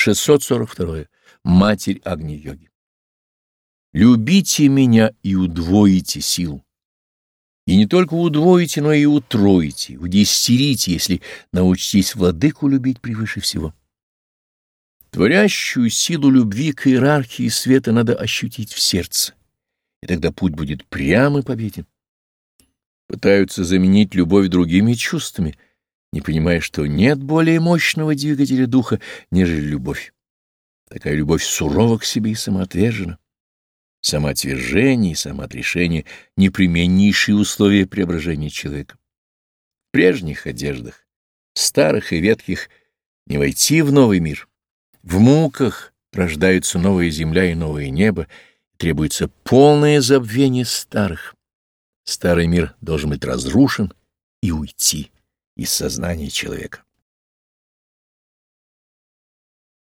642. Матерь Агни-йоги. Любите меня и удвоите силу. И не только удвоите, но и утроите, удестерите, если научитесь владыку любить превыше всего. Творящую силу любви к иерархии света надо ощутить в сердце, и тогда путь будет прям и победен. Пытаются заменить любовь другими чувствами, не понимая, что нет более мощного двигателя духа, нежели любовь. Такая любовь сурова к себе и самоотвержена. Самоотвержение и самоотрешение — непременнейшие условия преображения человека. В прежних одеждах, старых и ветхих, не войти в новый мир. В муках рождаются новая земля и новое небо, требуется полное забвение старых. Старый мир должен быть разрушен и уйти из сознания человека.